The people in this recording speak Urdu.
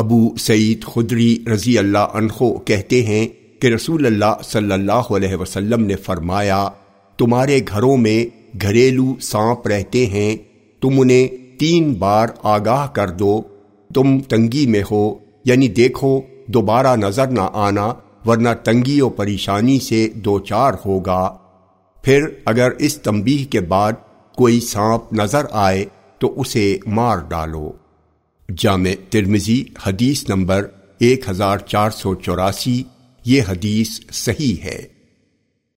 ابو سعید خدری رضی اللہ عنہ کہتے ہیں کہ رسول اللہ صلی اللہ علیہ وسلم نے فرمایا، تمہارے گھروں میں گھریلو سانپ رہتے ہیں، تم انہیں تین بار آگاہ کر دو، تم تنگی میں ہو یعنی دیکھو، دوبارہ نظر نہ آنا، ورنہ تنگی و پریشانی سے دو چار ہوگا۔ پھر اگر اس تنبیہ کے بعد کوئی سانپ نظر آئے تو اسے مار ڈالو۔ جامع ترمزی حدیث نمبر ایک ہزار چار سو چوراسی یہ حدیث صحیح ہے۔